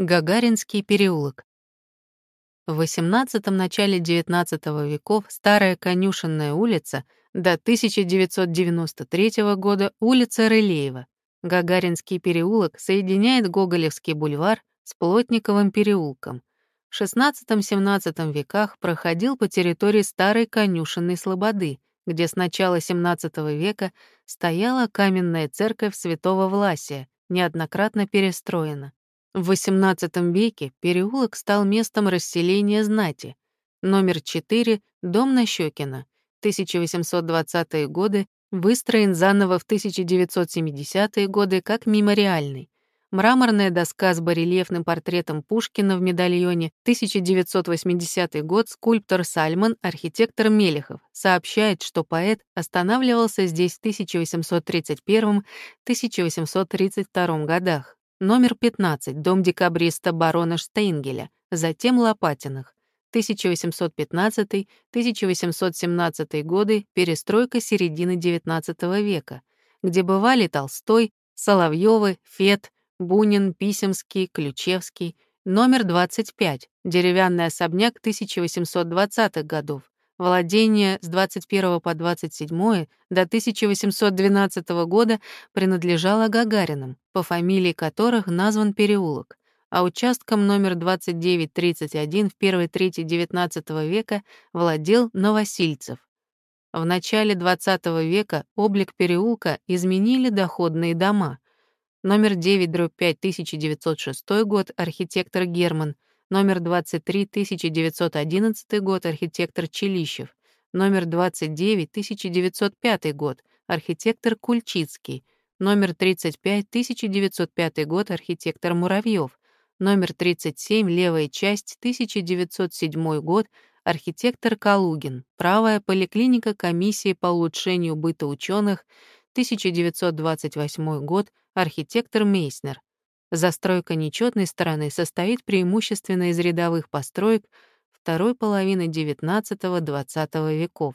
Гагаринский переулок. В XVIII начале XIX веков старая конюшенная улица, до 1993 года улица Рылеева. Гагаринский переулок соединяет Гоголевский бульвар с Плотниковым переулком. В XVI-XVII веках проходил по территории старой конюшенной слободы, где с начала XVII века стояла каменная церковь святого Власия, неоднократно перестроена. В XVIII веке переулок стал местом расселения знати. Номер 4 — дом Нащекина. 1820-е годы выстроен заново в 1970-е годы как мемориальный. Мраморная доска с барельефным портретом Пушкина в медальоне, 1980 год, скульптор Сальман, архитектор Мелехов, сообщает, что поэт останавливался здесь в 1831-1832 годах. Номер 15, дом декабриста барона Штейнгеля, затем Лопатиных. 1815-1817 годы, перестройка середины XIX века, где бывали Толстой, Соловьёвы, Фет, Бунин, Писемский, Ключевский. Номер 25, деревянный особняк 1820-х годов, Владение с 21 по 27 до 1812 года принадлежало Гагаринам, по фамилии которых назван переулок, а участком номер 2931 в первой трети XIX века владел Новосильцев. В начале XX века облик переулка изменили доходные дома. Номер 9 дробь 5 1906 год архитектор Герман — номер 23, 1911 год, архитектор Челищев, номер 29, 1905 год, архитектор Кульчицкий, номер 35, 1905 год, архитектор Муравьев, номер 37, левая часть, 1907 год, архитектор Калугин, правая поликлиника комиссии по улучшению быта ученых, 1928 год, архитектор Мейснер, Застройка нечетной стороны состоит преимущественно из рядовых построек второй половины XIX-XX веков.